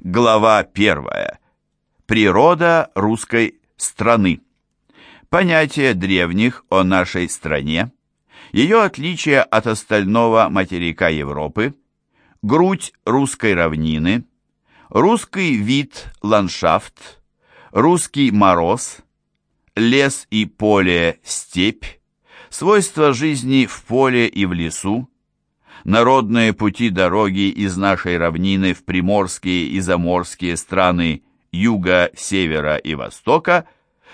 Глава первая. Природа русской страны. Понятие древних о нашей стране, ее отличие от остального материка Европы, грудь русской равнины, русский вид, ландшафт, русский мороз, лес и поле, степь, свойства жизни в поле и в лесу, народные пути дороги из нашей равнины в приморские и заморские страны юга, севера и востока,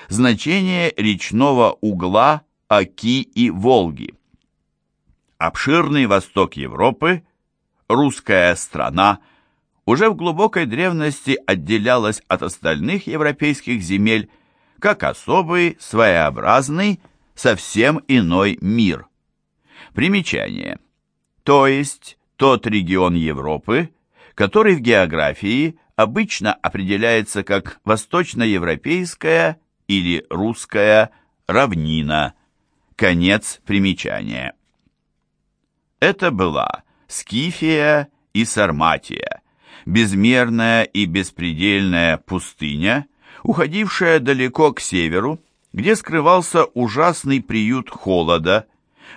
значение речного угла Оки и Волги. Обширный восток Европы, русская страна, уже в глубокой древности отделялась от остальных европейских земель как особый, своеобразный, совсем иной мир. Примечание. То есть тот регион Европы, который в географии обычно определяется как восточноевропейская или русская равнина. Конец примечания. Это была Скифия и Сарматия, безмерная и беспредельная пустыня, уходившая далеко к северу, где скрывался ужасный приют холода,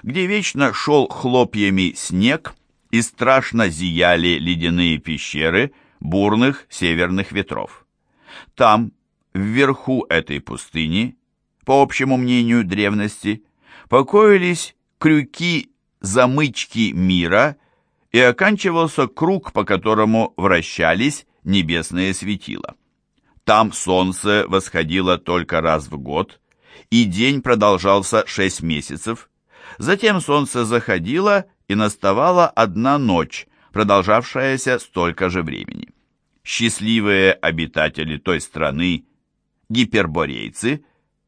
где вечно шел хлопьями снег и страшно зияли ледяные пещеры бурных северных ветров. Там, вверху этой пустыни, по общему мнению древности, покоились крюки-замычки мира и оканчивался круг, по которому вращались небесные светила. Там солнце восходило только раз в год, и день продолжался шесть месяцев. Затем солнце заходило, и наставала одна ночь, продолжавшаяся столько же времени. Счастливые обитатели той страны, гиперборейцы,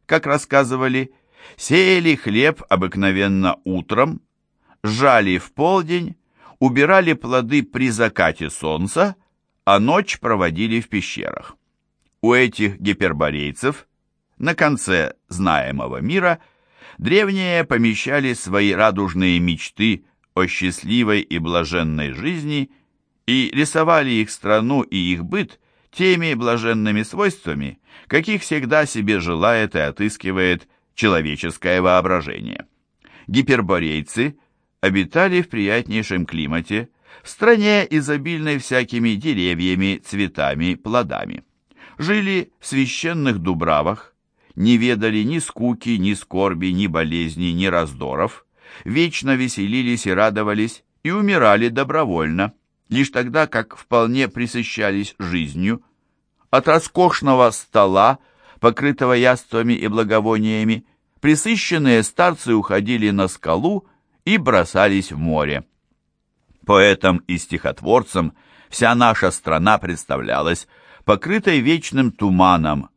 как рассказывали, сеяли хлеб обыкновенно утром, жали в полдень, убирали плоды при закате солнца, а ночь проводили в пещерах. У этих гиперборейцев на конце знаемого мира древние помещали свои радужные мечты о счастливой и блаженной жизни и рисовали их страну и их быт теми блаженными свойствами, каких всегда себе желает и отыскивает человеческое воображение. Гиперборейцы обитали в приятнейшем климате, в стране изобильной всякими деревьями, цветами, плодами. Жили в священных дубравах, не ведали ни скуки, ни скорби, ни болезней, ни раздоров, вечно веселились и радовались и умирали добровольно, лишь тогда, как вполне присыщались жизнью. От роскошного стола, покрытого яствами и благовониями, присыщенные старцы уходили на скалу и бросались в море. Поэтам и стихотворцам вся наша страна представлялась покрытой вечным туманом,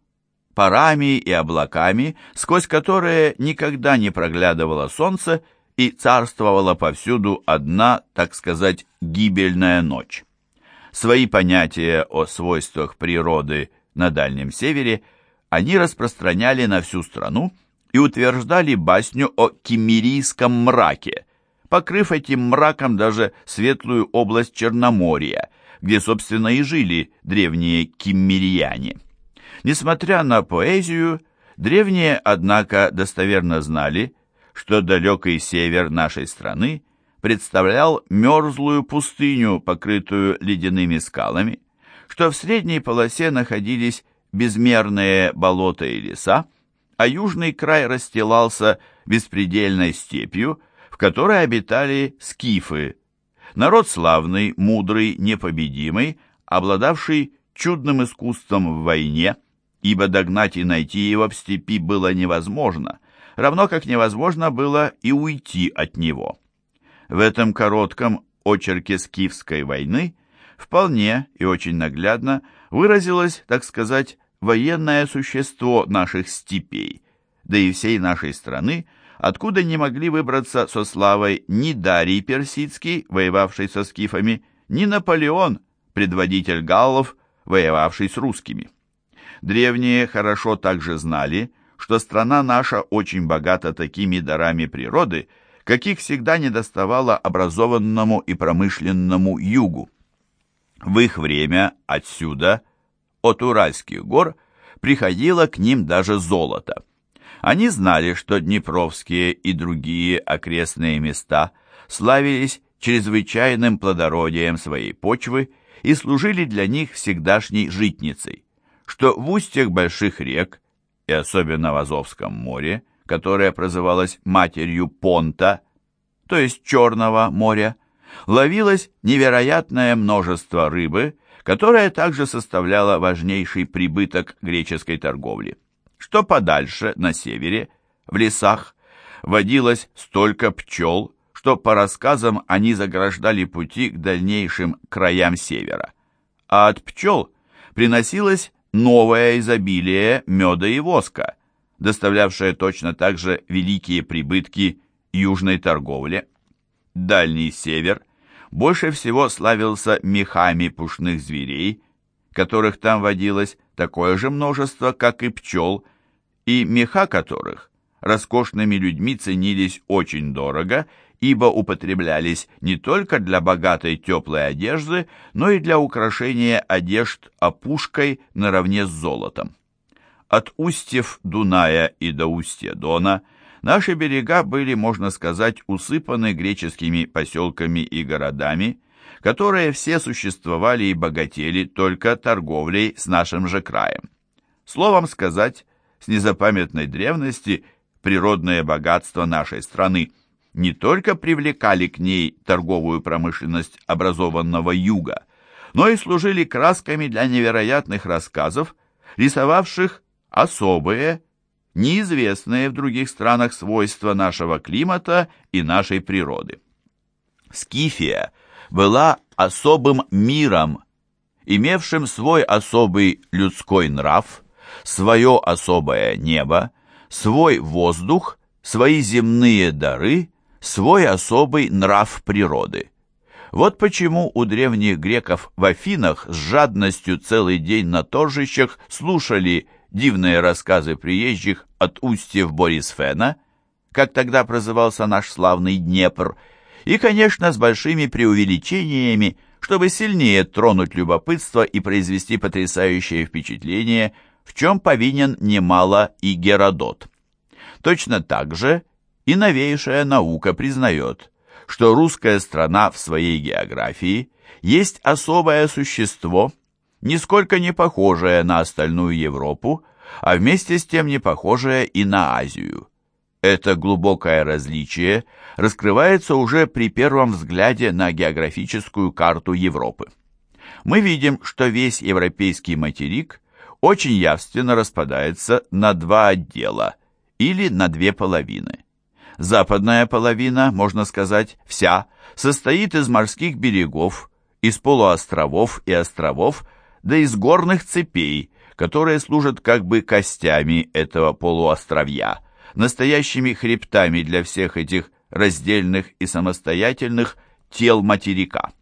парами и облаками, сквозь которые никогда не проглядывало солнце и царствовала повсюду одна, так сказать, гибельная ночь. Свои понятия о свойствах природы на Дальнем Севере они распространяли на всю страну и утверждали басню о киммерийском мраке, покрыв этим мраком даже светлую область Черноморья, где, собственно, и жили древние киммерияне. Несмотря на поэзию, древние, однако, достоверно знали, что далекий север нашей страны представлял мерзлую пустыню, покрытую ледяными скалами, что в средней полосе находились безмерные болота и леса, а южный край расстилался беспредельной степью, в которой обитали скифы, народ славный, мудрый, непобедимый, обладавший чудным искусством в войне, ибо догнать и найти его в степи было невозможно, равно как невозможно было и уйти от него. В этом коротком очерке скифской войны вполне и очень наглядно выразилось, так сказать, военное существо наших степей, да и всей нашей страны, откуда не могли выбраться со славой ни Дарий Персидский, воевавший со скифами, ни Наполеон, предводитель галлов, воевавший с русскими. Древние хорошо также знали, что страна наша очень богата такими дарами природы, каких всегда недоставало образованному и промышленному югу. В их время отсюда, от Уральских гор, приходило к ним даже золото. Они знали, что Днепровские и другие окрестные места славились чрезвычайным плодородием своей почвы и служили для них всегдашней житницей, что в устьях больших рек, и особенно в Азовском море, которое прозывалось матерью Понта, то есть Черного моря, ловилось невероятное множество рыбы, которая также составляла важнейший прибыток греческой торговли. Что подальше, на севере, в лесах, водилось столько пчел, что, по рассказам, они заграждали пути к дальнейшим краям севера. А от пчел приносилось новое изобилие меда и воска, доставлявшее точно так же великие прибытки южной торговле. Дальний север больше всего славился мехами пушных зверей, которых там водилось такое же множество, как и пчел, и меха которых роскошными людьми ценились очень дорого ибо употреблялись не только для богатой теплой одежды, но и для украшения одежд опушкой наравне с золотом. От устьев Дуная и до устья Дона наши берега были, можно сказать, усыпаны греческими поселками и городами, которые все существовали и богатели только торговлей с нашим же краем. Словом сказать, с незапамятной древности природное богатство нашей страны – не только привлекали к ней торговую промышленность образованного юга, но и служили красками для невероятных рассказов, рисовавших особые, неизвестные в других странах свойства нашего климата и нашей природы. Скифия была особым миром, имевшим свой особый людской нрав, свое особое небо, свой воздух, свои земные дары – свой особый нрав природы. Вот почему у древних греков в Афинах с жадностью целый день на торжищах слушали дивные рассказы приезжих от устьев Борисфена, как тогда прозывался наш славный Днепр, и, конечно, с большими преувеличениями, чтобы сильнее тронуть любопытство и произвести потрясающее впечатление, в чем повинен немало и Геродот. Точно так же и новейшая наука признает, что русская страна в своей географии есть особое существо, нисколько не похожее на остальную Европу, а вместе с тем не похожее и на Азию. Это глубокое различие раскрывается уже при первом взгляде на географическую карту Европы. Мы видим, что весь европейский материк очень явственно распадается на два отдела или на две половины. Западная половина, можно сказать, вся, состоит из морских берегов, из полуостровов и островов, да из горных цепей, которые служат как бы костями этого полуостровья, настоящими хребтами для всех этих раздельных и самостоятельных тел материка.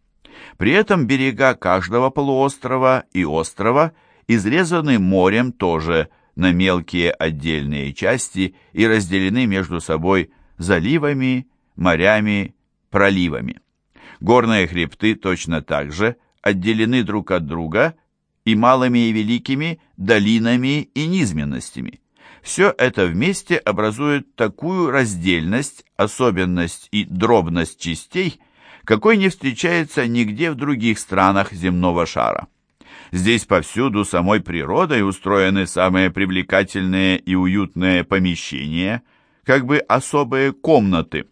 При этом берега каждого полуострова и острова изрезаны морем тоже на мелкие отдельные части и разделены между собой заливами, морями, проливами. Горные хребты точно так же отделены друг от друга и малыми и великими долинами и низменностями. Все это вместе образует такую раздельность, особенность и дробность частей, какой не встречается нигде в других странах земного шара. Здесь повсюду самой природой устроены самые привлекательные и уютные помещения – как бы особые комнаты,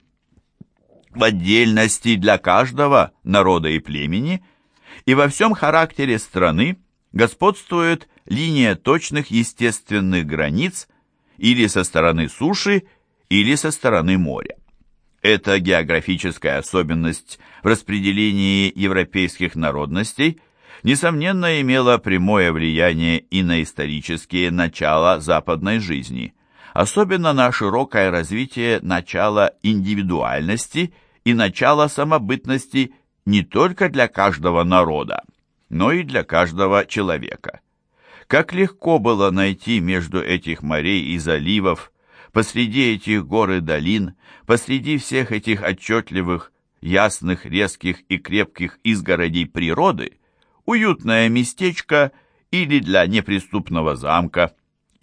в отдельности для каждого народа и племени, и во всем характере страны господствует линия точных естественных границ или со стороны суши, или со стороны моря. Эта географическая особенность в распределении европейских народностей несомненно имела прямое влияние и на исторические начала западной жизни – особенно на широкое развитие начала индивидуальности и начала самобытности не только для каждого народа, но и для каждого человека. Как легко было найти между этих морей и заливов, посреди этих гор и долин, посреди всех этих отчетливых, ясных, резких и крепких изгородей природы, уютное местечко или для неприступного замка,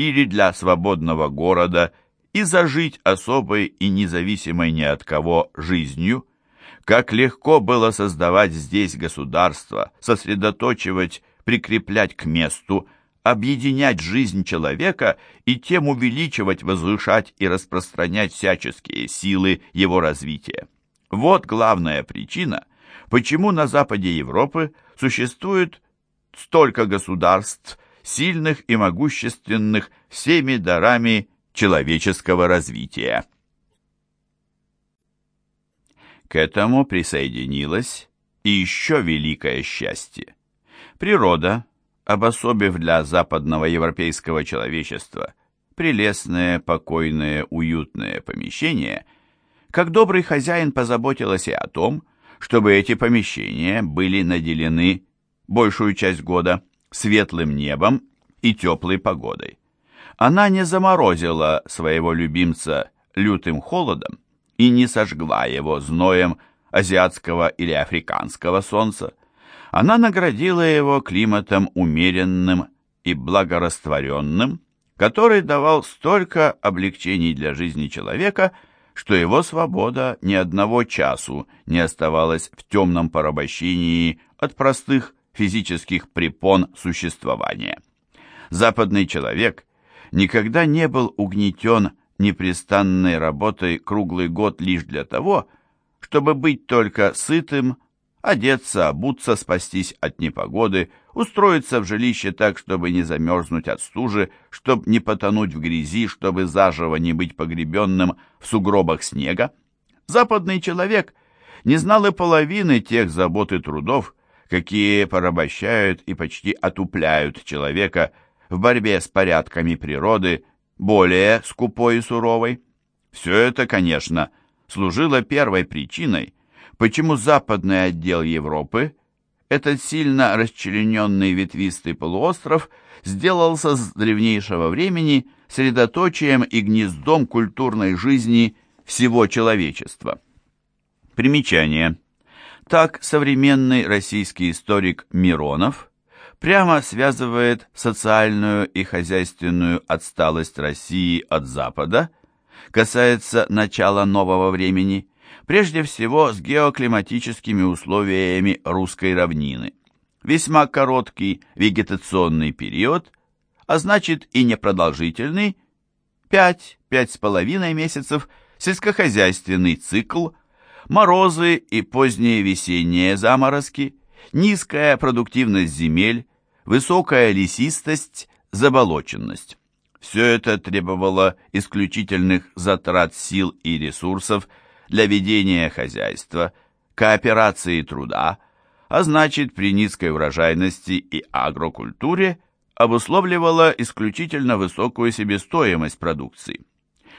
или для свободного города и зажить особой и независимой ни от кого жизнью. Как легко было создавать здесь государство, сосредоточивать, прикреплять к месту, объединять жизнь человека и тем увеличивать, возвышать и распространять всяческие силы его развития. Вот главная причина, почему на западе Европы существует столько государств, сильных и могущественных всеми дарами человеческого развития. К этому присоединилось и еще великое счастье. Природа, обособив для западного европейского человечества прелестное, покойное, уютное помещение, как добрый хозяин позаботилась и о том, чтобы эти помещения были наделены большую часть года светлым небом и теплой погодой. Она не заморозила своего любимца лютым холодом и не сожгла его зноем азиатского или африканского солнца. Она наградила его климатом умеренным и благорастворенным, который давал столько облегчений для жизни человека, что его свобода ни одного часу не оставалась в темном порабощении от простых физических препон существования. Западный человек никогда не был угнетен непрестанной работой круглый год лишь для того, чтобы быть только сытым, одеться, обуться, спастись от непогоды, устроиться в жилище так, чтобы не замерзнуть от стужи, чтобы не потонуть в грязи, чтобы заживо не быть погребенным в сугробах снега. Западный человек не знал и половины тех забот и трудов, какие порабощают и почти отупляют человека в борьбе с порядками природы, более скупой и суровой. Все это, конечно, служило первой причиной, почему западный отдел Европы, этот сильно расчлененный ветвистый полуостров, сделался с древнейшего времени средоточием и гнездом культурной жизни всего человечества. Примечание. Так современный российский историк Миронов прямо связывает социальную и хозяйственную отсталость России от Запада, касается начала нового времени, прежде всего с геоклиматическими условиями русской равнины. Весьма короткий вегетационный период, а значит и непродолжительный, 5-5,5 месяцев сельскохозяйственный цикл – морозы и поздние весенние заморозки, низкая продуктивность земель, высокая лесистость, заболоченность. Все это требовало исключительных затрат сил и ресурсов для ведения хозяйства, кооперации труда, а значит при низкой урожайности и агрокультуре обусловливало исключительно высокую себестоимость продукции.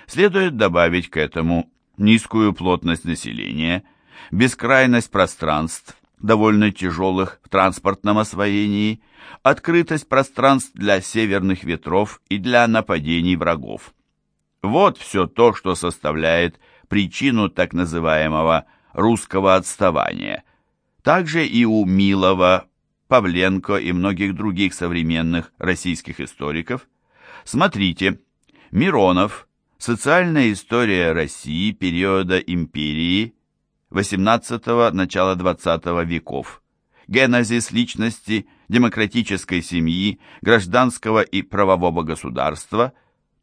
Следует добавить к этому низкую плотность населения, бескрайность пространств, довольно тяжелых в транспортном освоении, открытость пространств для северных ветров и для нападений врагов. Вот все то, что составляет причину так называемого русского отставания. Также и у Милова, Павленко и многих других современных российских историков. Смотрите, Миронов – Социальная история России периода империи XVIII – начала XX веков. Генезис личности, демократической семьи, гражданского и правового государства.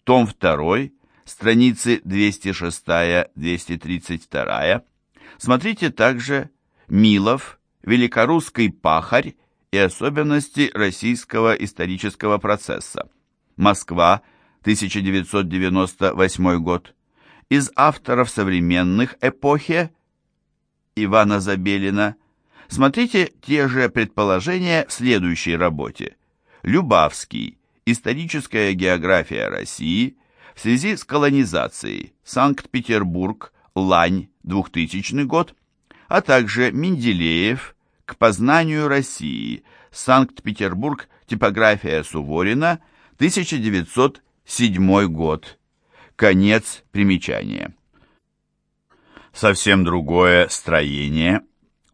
Том 2, страницы 206-232. Смотрите также Милов, Великорусский пахарь и особенности российского исторического процесса. Москва, 1998 год, из авторов современных эпохи Ивана Забелина. Смотрите те же предположения в следующей работе. Любавский. Историческая география России в связи с колонизацией. Санкт-Петербург. Лань. 2000 год. А также Менделеев. К познанию России. Санкт-Петербург. Типография Суворина. 1900 седьмой год. Конец примечания. Совсем другое строение,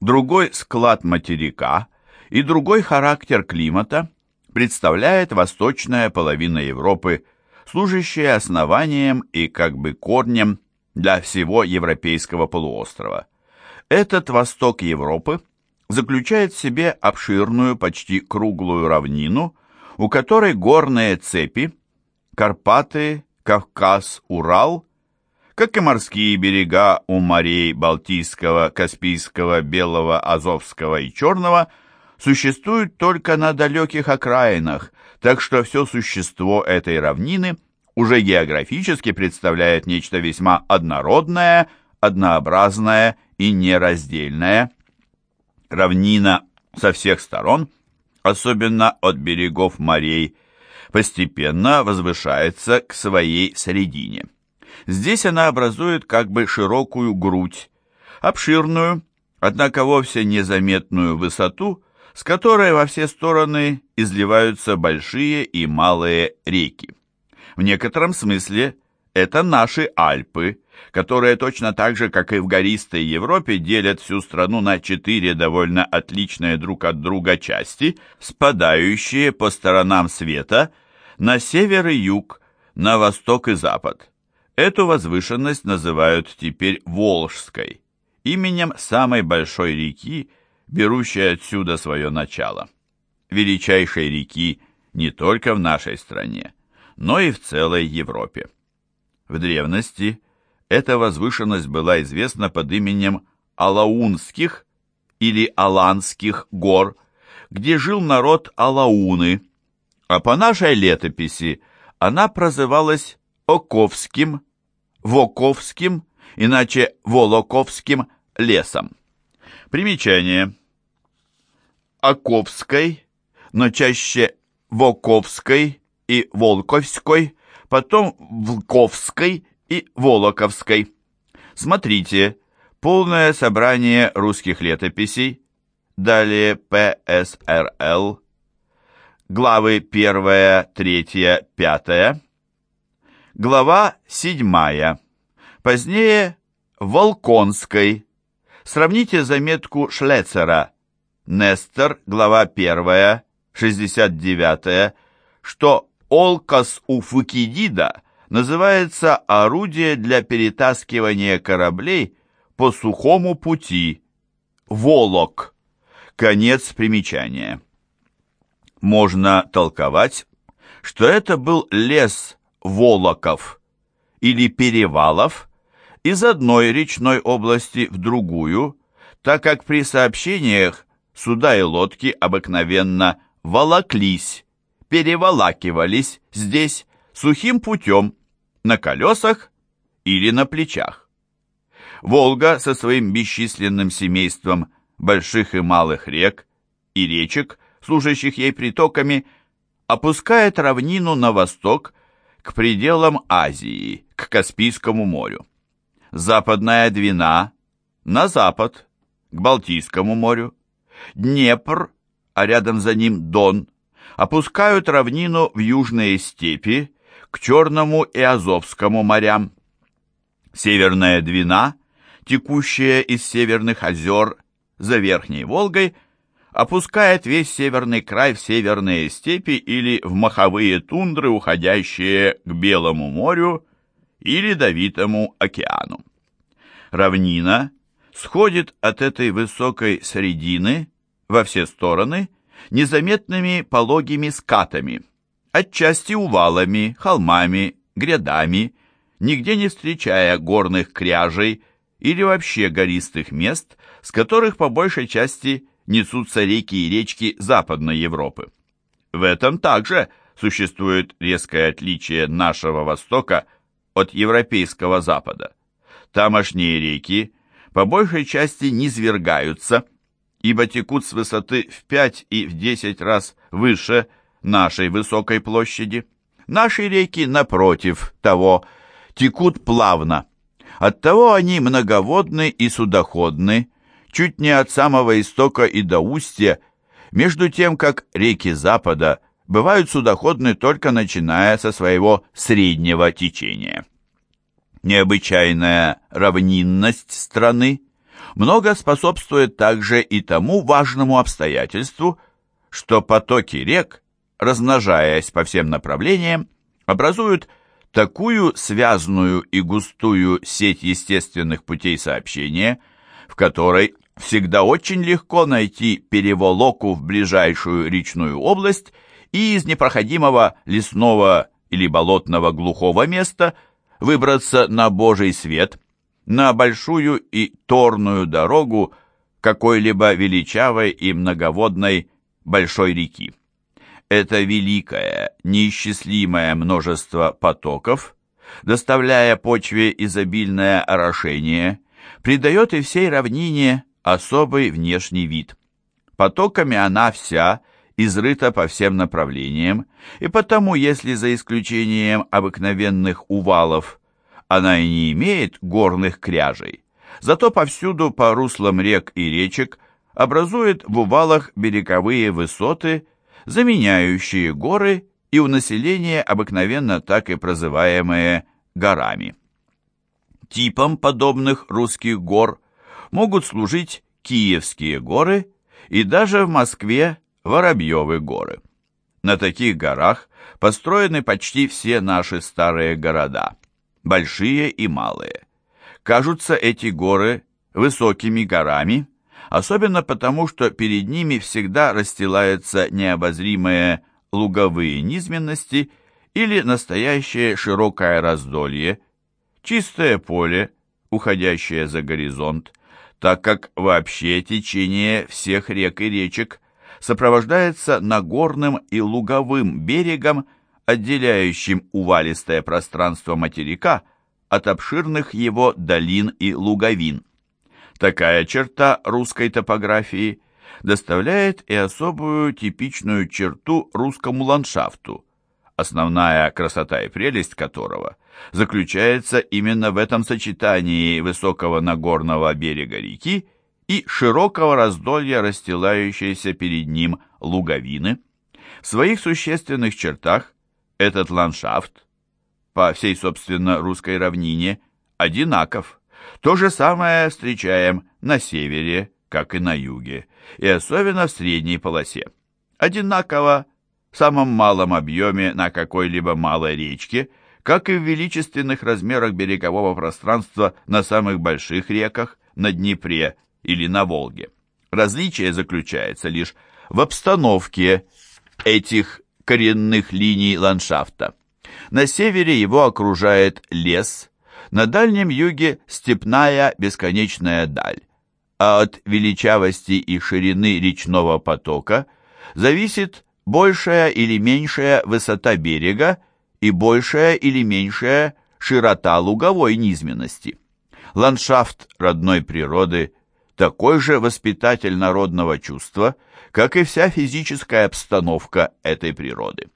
другой склад материка и другой характер климата представляет восточная половина Европы, служащая основанием и как бы корнем для всего европейского полуострова. Этот восток Европы заключает в себе обширную, почти круглую равнину, у которой горные цепи, Карпаты, Кавказ, Урал, как и морские берега у морей Балтийского, Каспийского, Белого, Азовского и Черного, существуют только на далеких окраинах, так что все существо этой равнины уже географически представляет нечто весьма однородное, однообразное и нераздельное. Равнина со всех сторон, особенно от берегов морей, постепенно возвышается к своей средине. Здесь она образует как бы широкую грудь, обширную, однако вовсе незаметную высоту, с которой во все стороны изливаются большие и малые реки. В некотором смысле это наши Альпы, которые точно так же, как и в гористой Европе, делят всю страну на четыре довольно отличные друг от друга части, спадающие по сторонам света на север и юг, на восток и запад. Эту возвышенность называют теперь Волжской, именем самой большой реки, берущей отсюда свое начало. Величайшей реки не только в нашей стране, но и в целой Европе. В древности эта возвышенность была известна под именем Алаунских или Аланских гор, где жил народ Алауны, а по нашей летописи она прозывалась Оковским, Воковским, иначе Волоковским лесом. Примечание. Оковской, но чаще Воковской и Волковской, потом Влковской и Волоковской. Смотрите, полное собрание русских летописей, далее ПСРЛ, главы 1, 3, 5, глава 7, позднее Волконской. Сравните заметку Шлецера, Нестер, глава 1, 69, что Олкас у Фукидида называется орудие для перетаскивания кораблей по сухому пути, волок. Конец примечания. Можно толковать, что это был лес волоков или перевалов из одной речной области в другую, так как при сообщениях суда и лодки обыкновенно волоклись переволакивались здесь сухим путем на колесах или на плечах. Волга со своим бесчисленным семейством больших и малых рек и речек, служащих ей притоками, опускает равнину на восток к пределам Азии, к Каспийскому морю. Западная Двина на запад, к Балтийскому морю. Днепр, а рядом за ним Дон, опускают равнину в южные степи, к Черному и Азовскому морям. Северная Двина, текущая из северных озер за Верхней Волгой, опускает весь северный край в северные степи или в маховые тундры, уходящие к Белому морю или Ледовитому океану. Равнина сходит от этой высокой средины во все стороны незаметными пологими скатами, отчасти увалами, холмами, грядами, нигде не встречая горных кряжей или вообще гористых мест, с которых по большей части несутся реки и речки Западной Европы. В этом также существует резкое отличие нашего Востока от европейского Запада. Тамошние реки по большей части низвергаются – ибо текут с высоты в 5 и в 10 раз выше нашей высокой площади. Наши реки, напротив того, текут плавно. Оттого они многоводны и судоходны, чуть не от самого истока и до устья, между тем, как реки Запада бывают судоходны только начиная со своего среднего течения. Необычайная равнинность страны много способствует также и тому важному обстоятельству, что потоки рек, размножаясь по всем направлениям, образуют такую связную и густую сеть естественных путей сообщения, в которой всегда очень легко найти переволоку в ближайшую речную область и из непроходимого лесного или болотного глухого места выбраться на Божий свет, на большую и торную дорогу какой-либо величавой и многоводной большой реки. Это великое, неисчислимое множество потоков, доставляя почве изобильное орошение, придает и всей равнине особый внешний вид. Потоками она вся изрыта по всем направлениям, и потому, если за исключением обыкновенных увалов она и не имеет горных кряжей, зато повсюду по руслам рек и речек образует в увалах береговые высоты, заменяющие горы и у населения обыкновенно так и прозываемые горами. Типом подобных русских гор могут служить Киевские горы и даже в Москве Воробьевы горы. На таких горах построены почти все наши старые города, большие и малые. Кажутся эти горы высокими горами, особенно потому, что перед ними всегда расстилаются необозримые луговые низменности или настоящее широкое раздолье, чистое поле, уходящее за горизонт, так как вообще течение всех рек и речек сопровождается нагорным и луговым берегом, отделяющим увалистое пространство материка от обширных его долин и луговин. Такая черта русской топографии доставляет и особую типичную черту русскому ландшафту, основная красота и прелесть которого заключается именно в этом сочетании высокого нагорного берега реки и широкого раздолья, расстилающейся перед ним луговины. В своих существенных чертах этот ландшафт, по всей, собственно, русской равнине, одинаков. То же самое встречаем на севере, как и на юге, и особенно в средней полосе. Одинаково в самом малом объеме на какой-либо малой речке, как и в величественных размерах берегового пространства на самых больших реках, на Днепре или на Волге. Различие заключается лишь в обстановке этих коренных линий ландшафта. На севере его окружает лес, на дальнем юге степная бесконечная даль, а от величавости и ширины речного потока зависит большая или меньшая высота берега и большая или меньшая широта луговой низменности. Ландшафт родной природы такой же воспитатель народного чувства, как и вся физическая обстановка этой природы.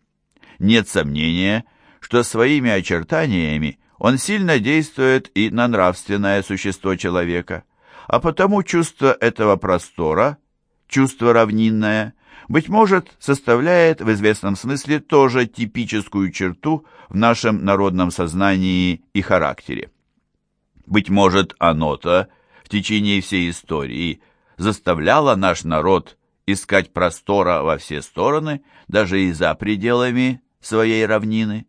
Нет сомнения, что своими очертаниями он сильно действует и на нравственное существо человека, а потому чувство этого простора, чувство равнинное, быть может, составляет в известном смысле тоже типическую черту в нашем народном сознании и характере. Быть может, оно-то течение всей истории заставляло наш народ искать простора во все стороны, даже и за пределами своей равнины.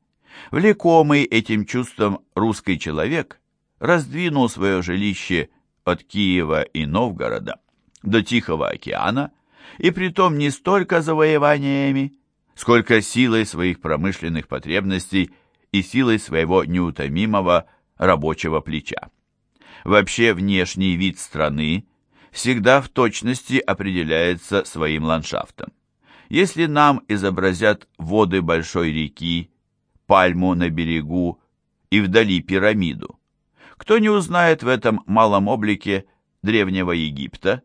Влекомый этим чувством русский человек раздвинул свое жилище от Киева и Новгорода до Тихого океана, и притом не столько завоеваниями, сколько силой своих промышленных потребностей и силой своего неутомимого рабочего плеча. Вообще внешний вид страны всегда в точности определяется своим ландшафтом. Если нам изобразят воды большой реки пальму на берегу и вдали пирамиду. Кто не узнает в этом малом облике древнего Египта,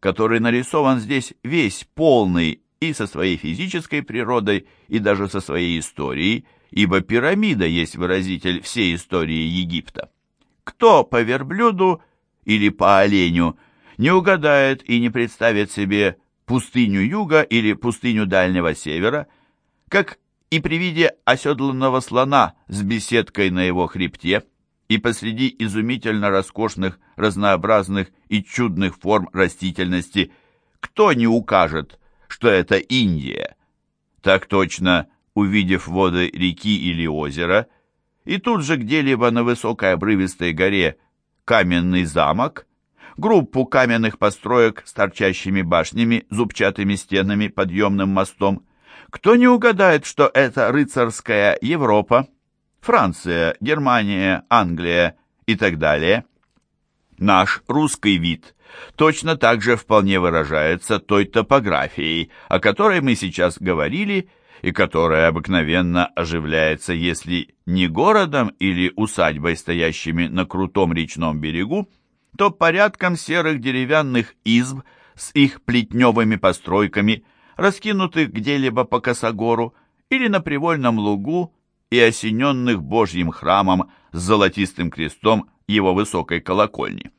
который нарисован здесь весь полный и со своей физической природой, и даже со своей историей, ибо пирамида есть выразитель всей истории Египта. Кто по верблюду или по оленю не угадает и не представит себе пустыню юга или пустыню дальнего севера, как и при виде оседланного слона с беседкой на его хребте, и посреди изумительно роскошных, разнообразных и чудных форм растительности кто не укажет, что это Индия? Так точно, увидев воды реки или озера, и тут же где-либо на высокой обрывистой горе каменный замок, группу каменных построек с торчащими башнями, зубчатыми стенами, подъемным мостом, кто не угадает, что это рыцарская Европа, Франция, Германия, Англия и так далее? Наш русский вид точно так же вполне выражается той топографией, о которой мы сейчас говорили, и которая обыкновенно оживляется, если не городом или усадьбой, стоящими на крутом речном берегу, то порядком серых деревянных изб с их плетневыми постройками, раскинутых где-либо по косогору или на привольном лугу и осененных Божьим храмом с золотистым крестом его высокой колокольни.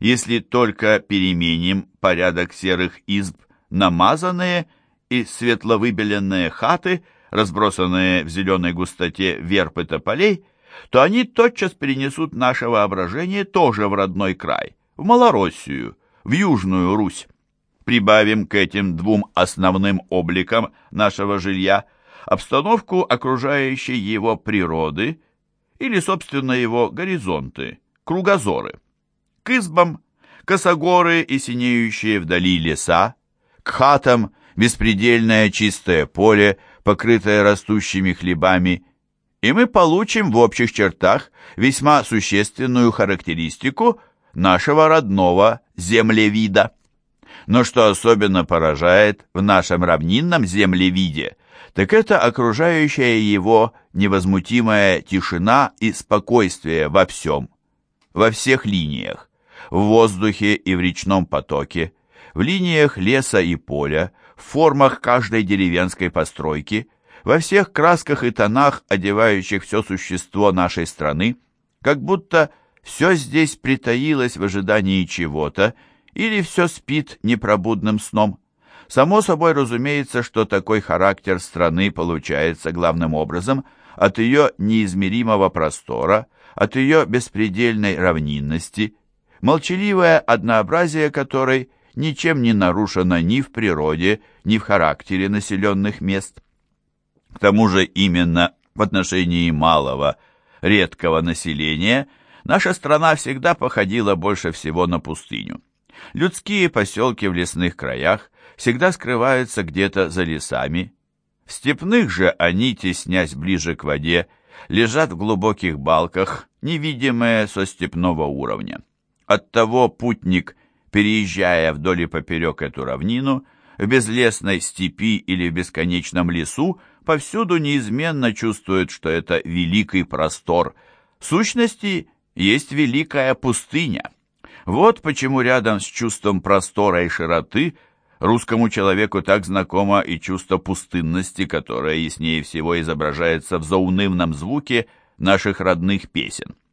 Если только переменим порядок серых изб намазанные и светловыбеленные хаты, разбросанные в зеленой густоте верб и тополей, то они тотчас перенесут наше воображение тоже в родной край, в Малороссию, в Южную Русь. Прибавим к этим двум основным обликам нашего жилья обстановку окружающей его природы или, собственно, его горизонты, кругозоры. К избам косогоры и синеющие вдали леса, к хатам беспредельное чистое поле, покрытое растущими хлебами, и мы получим в общих чертах весьма существенную характеристику нашего родного землевида. Но что особенно поражает в нашем равнинном землевиде, так это окружающая его невозмутимая тишина и спокойствие во всем, во всех линиях, в воздухе и в речном потоке, в линиях леса и поля, в формах каждой деревенской постройки, во всех красках и тонах, одевающих все существо нашей страны, как будто все здесь притаилось в ожидании чего-то, или все спит непробудным сном. Само собой разумеется, что такой характер страны получается главным образом от ее неизмеримого простора, от ее беспредельной равнинности, молчаливое однообразие которой ничем не нарушено ни в природе, ни в характере населенных мест. К тому же именно в отношении малого, редкого населения наша страна всегда походила больше всего на пустыню. Людские поселки в лесных краях всегда скрываются где-то за лесами. В степных же они, теснясь ближе к воде, лежат в глубоких балках, невидимые со степного уровня. Оттого путник, переезжая вдоль и поперек эту равнину, в безлесной степи или в бесконечном лесу, повсюду неизменно чувствует, что это великий простор. В сущности, есть великая пустыня. Вот почему рядом с чувством простора и широты русскому человеку так знакомо и чувство пустынности, которое яснее всего изображается в заунывном звуке наших родных песен.